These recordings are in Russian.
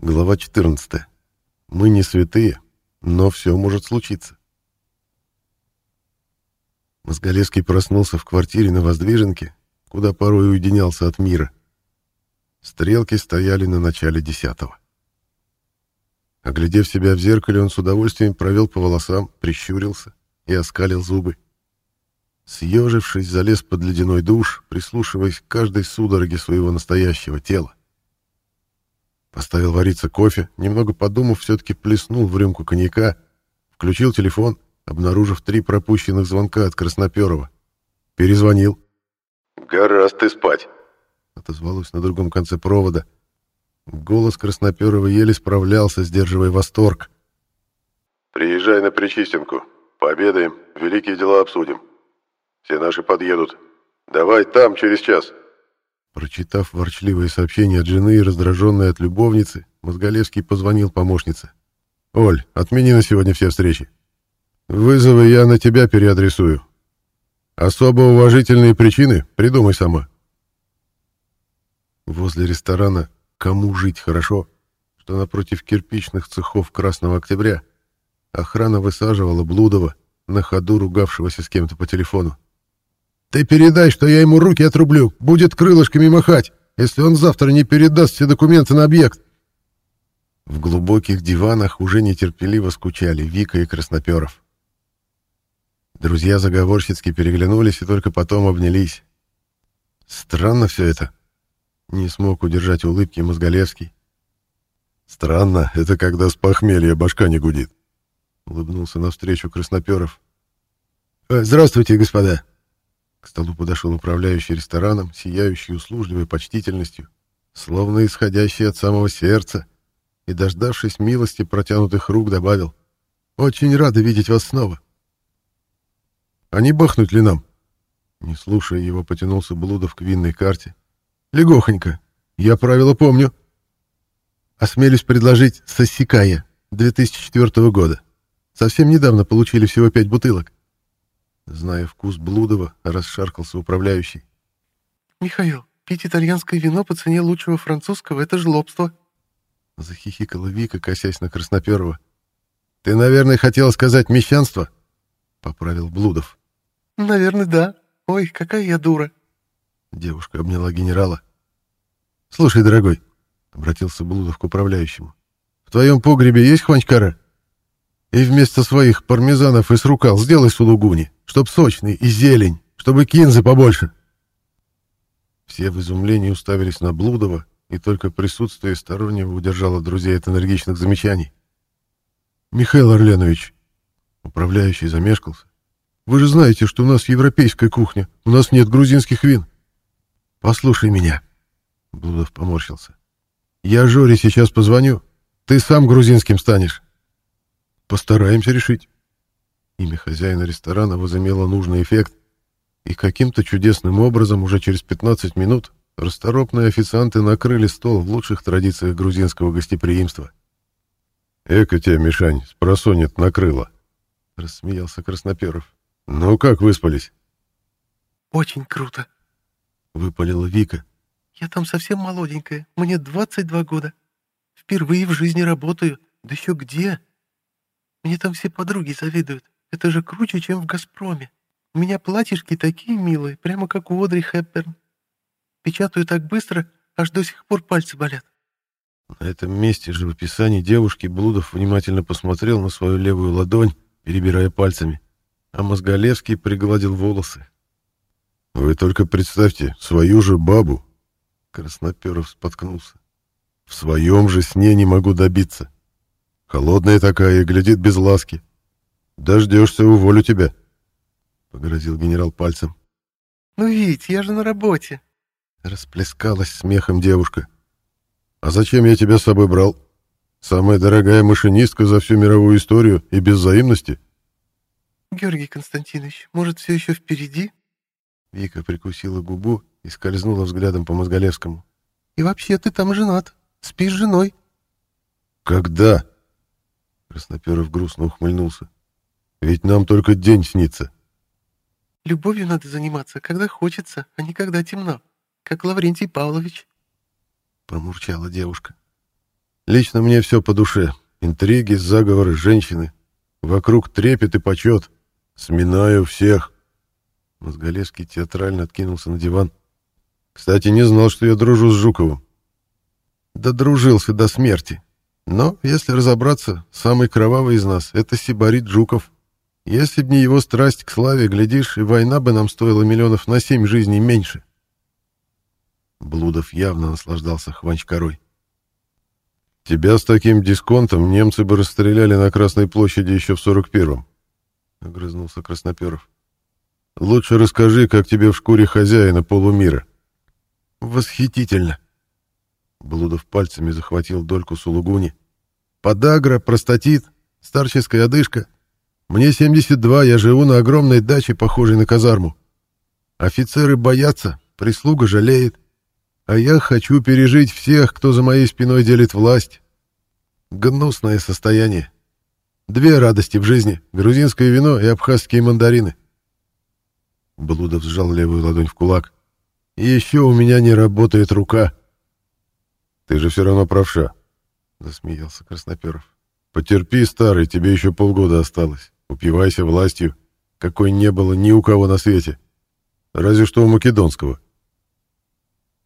Глава 14. Мы не святые, но все может случиться. Мозголевский проснулся в квартире на Воздвиженке, куда порой уединялся от мира. Стрелки стояли на начале десятого. Оглядев себя в зеркале, он с удовольствием провел по волосам, прищурился и оскалил зубы. Съежившись, залез под ледяной душ, прислушиваясь к каждой судороге своего настоящего тела. Поставил вариться кофе, немного подумав, все-таки плеснул в рюмку коньяка, включил телефон, обнаружив три пропущенных звонка от Красноперова. Перезвонил. «Гораздо ты спать», — отозвалось на другом конце провода. Голос Красноперова еле справлялся, сдерживая восторг. «Приезжай на Причистенку. Пообедаем, великие дела обсудим. Все наши подъедут. Давай там через час». Прочитав ворчливое сообщение от жены и раздраженное от любовницы, Мозголевский позвонил помощнице. «Оль, отмени на сегодня все встречи. Вызовы я на тебя переадресую. Особо уважительные причины придумай сама». Возле ресторана «Кому жить хорошо», что напротив кирпичных цехов Красного Октября, охрана высаживала Блудова, на ходу ругавшегося с кем-то по телефону. Ты передай, что я ему руки отрублю, будет крылышками махать, если он завтра не передаст все документы на объект. В глубоких диванах уже нетерпеливо скучали Вика и Красноперов. Друзья заговорщицки переглянулись и только потом обнялись. Странно все это. Не смог удержать улыбки Мозголевский. Странно, это когда с похмелья башка не гудит. Улыбнулся навстречу Красноперов. «Э, «Здравствуйте, господа!» К столу подошел управляющий рестораном, сияющий услужливой почтительностью, словно исходящий от самого сердца, и, дождавшись милости протянутых рук, добавил «Очень рада видеть вас снова». «А не бахнуть ли нам?» Не слушая его, потянулся Блудов к винной карте. «Легохонько. Я правила помню. Осмелюсь предложить «Сосекая» 2004 года. Совсем недавно получили всего пять бутылок. Зная вкус Блудова, расшаркался управляющий. «Михаил, пить итальянское вино по цене лучшего французского — это жлобство!» Захихикала Вика, косясь на Красноперова. «Ты, наверное, хотела сказать мещанство?» — поправил Блудов. «Наверное, да. Ой, какая я дура!» Девушка обняла генерала. «Слушай, дорогой», — обратился Блудов к управляющему, — «в твоем погребе есть хванчкара?» И вместо своих пармезанов и срукал сделай сулугуни, чтоб сочный и зелень, чтобы кинзы побольше. Все в изумлении уставились на Блудова, и только присутствие стороннего удержало друзей от энергичных замечаний. «Михаил Орленович», — управляющий замешкался, — «вы же знаете, что у нас европейская кухня, у нас нет грузинских вин». «Послушай меня», — Блудов поморщился. «Я Жоре сейчас позвоню, ты сам грузинским станешь». Постараемся решить. Имя хозяина ресторана возымело нужный эффект, и каким-то чудесным образом уже через 15 минут расторопные официанты накрыли стол в лучших традициях грузинского гостеприимства. «Эка тебя, Мишань, спросонет накрыло», — рассмеялся Красноперов. «Ну как выспались?» «Очень круто», — выпалила Вика. «Я там совсем молоденькая, мне 22 года. Впервые в жизни работаю, да еще где?» Мне там все подруги завидуют. Это же круче, чем в «Газпроме». У меня платьишки такие милые, прямо как у Одри Хепберн. Печатаю так быстро, аж до сих пор пальцы болят. На этом месте же в описании девушки Блудов внимательно посмотрел на свою левую ладонь, перебирая пальцами, а Мозголевский пригладил волосы. «Вы только представьте, свою же бабу!» Красноперов споткнулся. «В своем же сне не могу добиться. Холодная такая глядит без ласки. Дождешься, уволю тебя. Погрозил генерал пальцем. Ну, Вить, я же на работе. Расплескалась смехом девушка. А зачем я тебя с собой брал? Самая дорогая машинистка за всю мировую историю и без взаимности. Георгий Константинович, может, все еще впереди? Вика прикусила губу и скользнула взглядом по Мозголевскому. И вообще, ты там женат. Спишь с женой. Когда? Красноперов грустно ухмыльнулся. «Ведь нам только день снится». «Любовью надо заниматься, когда хочется, а не когда темно, как Лаврентий Павлович», — промурчала девушка. Лично мне все по душе. Интриги, заговоры, женщины. Вокруг трепет и почет. Сминаю всех. Мозголевский театрально откинулся на диван. Кстати, не знал, что я дружу с Жуковым. Да дружился до смерти. Но, если разобраться, самый кровавый из нас — это Сибарит Жуков. Если б не его страсть к славе, глядишь, и война бы нам стоила миллионов на семь жизней меньше. Блудов явно наслаждался хванчкарой. «Тебя с таким дисконтом немцы бы расстреляли на Красной площади еще в сорок первом», — огрызнулся Красноперов. «Лучше расскажи, как тебе в шкуре хозяина полумира». «Восхитительно!» Блудов пальцами захватил дольку сулугуни. «Подагра, простатит, старческая одышка. Мне 72, я живу на огромной даче, похожей на казарму. Офицеры боятся, прислуга жалеет. А я хочу пережить всех, кто за моей спиной делит власть. Гнусное состояние. Две радости в жизни — грузинское вино и абхазские мандарины. Блудов сжал левую ладонь в кулак. Еще у меня не работает рука. Ты же все равно правша, — засмеялся Красноперов. Потерпи, старый, тебе еще полгода осталось. Упивайся властью, какой не было ни у кого на свете. Разве что у Македонского.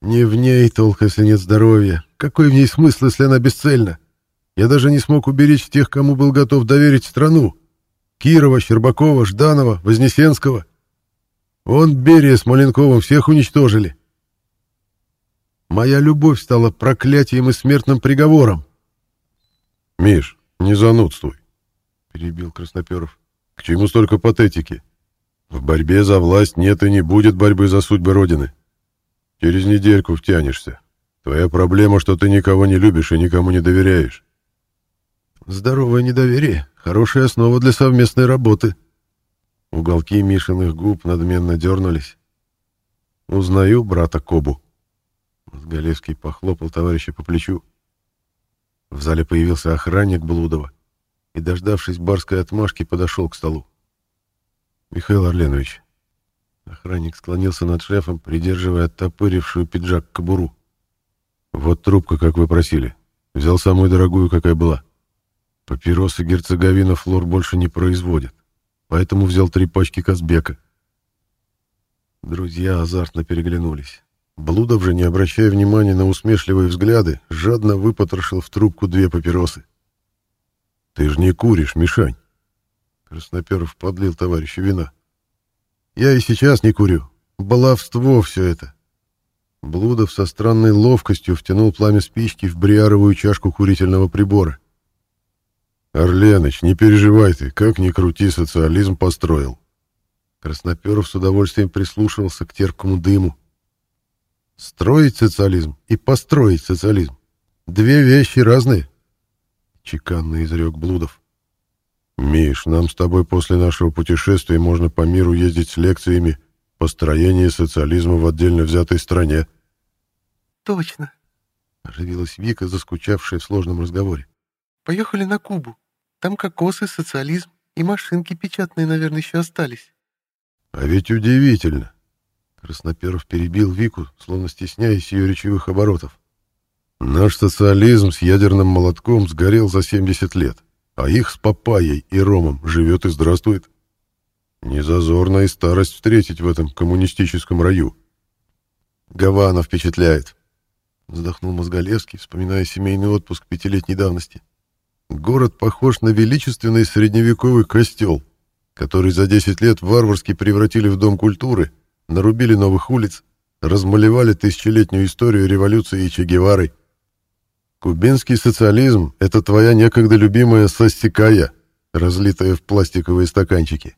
Не в ней толк, если нет здоровья. Какой в ней смысл, если она бесцельна? Я даже не смог уберечь тех, кому был готов доверить страну. Кирова, Щербакова, Жданова, Вознесенского. Он, Берия с Маленковым, всех уничтожили. Моя любовь стала проклятием и смертным приговором. «Миш, не занудствуй», — перебил Красноперов. «К чему столько патетики? В борьбе за власть нет и не будет борьбы за судьбы Родины. Через недельку втянешься. Твоя проблема, что ты никого не любишь и никому не доверяешь. Здоровое недоверие — хорошая основа для совместной работы. Уголки Мишиных губ надменно дернулись. Узнаю брата Кобу. Галевский похлопал товарища по плечу. В зале появился охранник Блудова и, дождавшись барской отмашки, подошел к столу. «Михаил Орленович, Охранник склонился над шефом, придерживая оттопырившую пиджак кобуру. «Вот трубка, как вы просили. Взял самую дорогую, какая была. Папиросы герцоговина флор больше не производят, поэтому взял три пачки Казбека». Друзья азартно переглянулись. Блудов же, не обращая внимания на усмешливые взгляды, жадно выпотрошил в трубку две папиросы. «Ты ж не куришь, Мишань!» Красноперов подлил товарищу вина. Я и сейчас не курю. Баловство все это. Блудов со странной ловкостью втянул пламя спички в бриаровую чашку курительного прибора. «Орленыч, не переживай ты, как ни крути, социализм построил». Красноперов с удовольствием прислушивался к терпкому дыму. «Строить социализм и построить социализм — две вещи разные», — чеканно изрек Блудов. «Миш, нам с тобой после нашего путешествия можно по миру ездить с лекциями по строению социализма в отдельно взятой стране». «Точно», — оживилась Вика, заскучавшая в сложном разговоре. «Поехали на Кубу. Там кокосы, социализм и машинки печатные, наверное, еще остались». «А ведь удивительно!» Красноперов перебил Вику, словно стесняясь ее речевых оборотов. «Наш социализм с ядерным молотком сгорел за 70 лет а их с папайей и ромом живет и здравствует. Незазорно и старость встретить в этом коммунистическом раю. Гавана впечатляет. Вздохнул Мозголевский, вспоминая семейный отпуск пятилетней давности. Город похож на величественный средневековый костел, который за 10 лет варварски превратили в дом культуры, нарубили новых улиц, размалевали тысячелетнюю историю революции и Че Геварой. Кубинский социализм — это твоя некогда любимая состикая, разлитая в пластиковые стаканчики.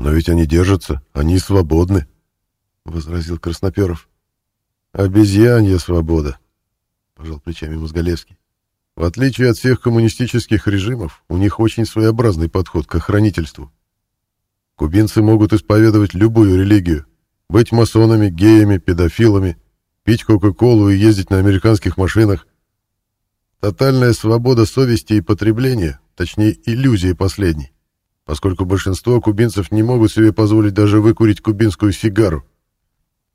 Но ведь они держатся, они свободны, — возразил Красноперов. Обезьянья свобода, — пожал плечами Мозголевский. В отличие от всех коммунистических режимов, у них очень своеобразный подход к охранительству. Кубинцы могут исповедовать любую религию, быть масонами, геями, педофилами — пить Кока-Колу и ездить на американских машинах. Тотальная свобода совести и потребления, точнее иллюзия последней, поскольку большинство кубинцев не могут себе позволить даже выкурить кубинскую сигару.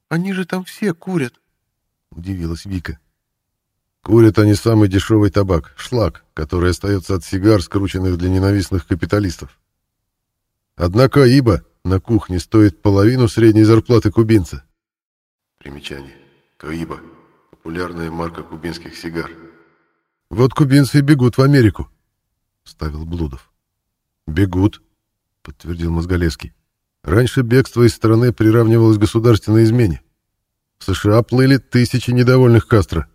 «Они же там все курят», — удивилась Вика. Курят они самый дешевый табак, шлак, который остается от сигар, скрученных для ненавистных капиталистов. Однако ибо на кухне стоит половину средней зарплаты кубинца. Примечание. Каиба. Популярная марка кубинских сигар. Вот кубинцы и бегут в Америку, ставил Блудов. Бегут, подтвердил Мозголевский. Раньше бегство из страны приравнивалось к государственной измене. В США плыли тысячи недовольных Кастро.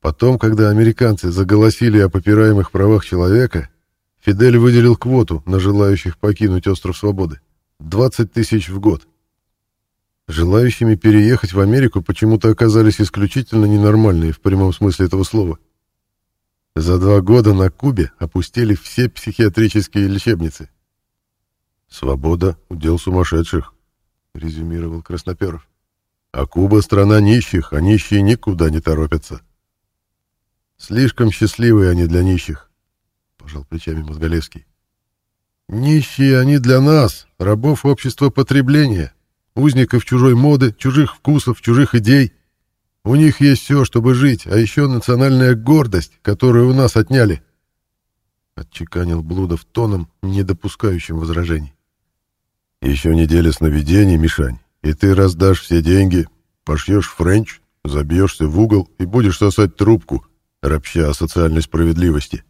Потом, когда американцы заголосили о попираемых правах человека, Фидель выделил квоту на желающих покинуть остров Свободы. 20 тысяч в год. Желающими переехать в Америку почему-то оказались исключительно ненормальные в прямом смысле этого слова. За два года на Кубе опустили все психиатрические лечебницы. «Свобода — удел сумасшедших», — резюмировал Красноперов. «А Куба — страна нищих, а нищие никуда не торопятся». «Слишком счастливые они для нищих», — пожал плечами Мозголевский. «Нищие они для нас, рабов общества потребления, узников чужой моды, чужих вкусов, чужих идей. У них есть все, чтобы жить, а еще национальная гордость, которую у нас отняли». Отчеканил Блудов тоном, не допускающим возражений. «Еще неделя сновидений, Мишань, и ты раздашь все деньги, пошьешь френч, забьешься в угол и будешь сосать трубку, ропща о социальной справедливости».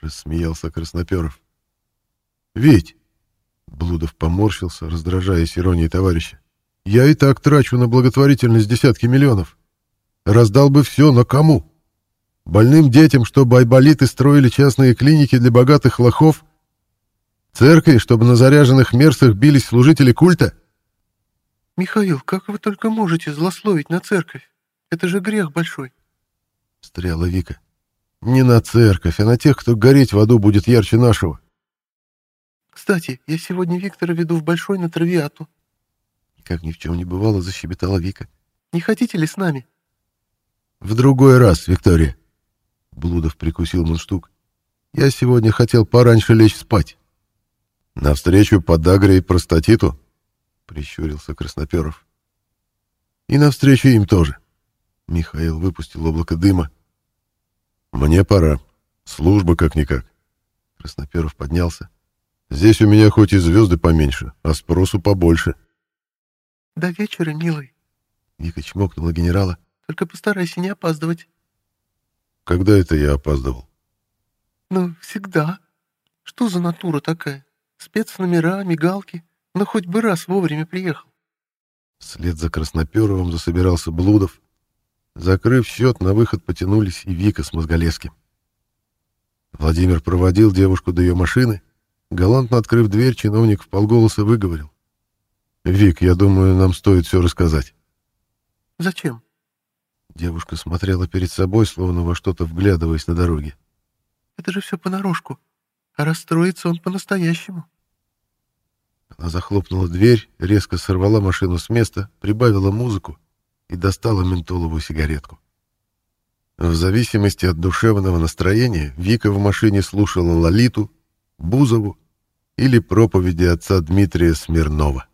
Рассмеялся Красноперов. «Ведь...» Блудов поморщился, раздражаясь иронией товарища. «Я и так трачу на благотворительность десятки миллионов. Раздал бы все, но кому? Больным детям, чтобы айболиты строили частные клиники для богатых лохов? Церкви, чтобы на заряженных мерсах бились служители культа?» «Михаил, как вы только можете злословить на церковь? Это же грех большой!» Стряла Вика. «Не на церковь, а на тех, кто гореть в аду будет ярче нашего. Кстати, я сегодня Виктора веду в Большой на Травиату. Как ни в чем не бывало, защебетала Вика. Не хотите ли с нами? В другой раз, Виктория. Блудов прикусил мундштук. Я сегодня хотел пораньше лечь спать. Навстречу подагре и простатиту? Прищурился Красноперов. И навстречу им тоже. Михаил выпустил облако дыма. Мне пора. Служба как-никак. Красноперов поднялся. Здесь у меня хоть и звезды поменьше, а спросу побольше. — До вечера, милый. Вика чмокнула генерала. — Только постарайся не опаздывать. — Когда это я опаздывал? — Ну, всегда. Что за натура такая? Спецномера, мигалки. Ну, хоть бы раз вовремя приехал. Вслед за Красноперовым засобирался Блудов. Закрыв счет, на выход потянулись и Вика с Мозголевским. Владимир проводил девушку до ее машины, Галантно открыв дверь, чиновник полголоса выговорил. «Вик, я думаю, нам стоит все рассказать». «Зачем?» Девушка смотрела перед собой, словно во что-то вглядываясь на дороге. «Это же все понарошку. А расстроится он по-настоящему». Она захлопнула дверь, резко сорвала машину с места, прибавила музыку и достала ментоловую сигаретку. В зависимости от душевного настроения Вика в машине слушала Лолиту, Бузову или проповеди отца Дмитрия Смирнова.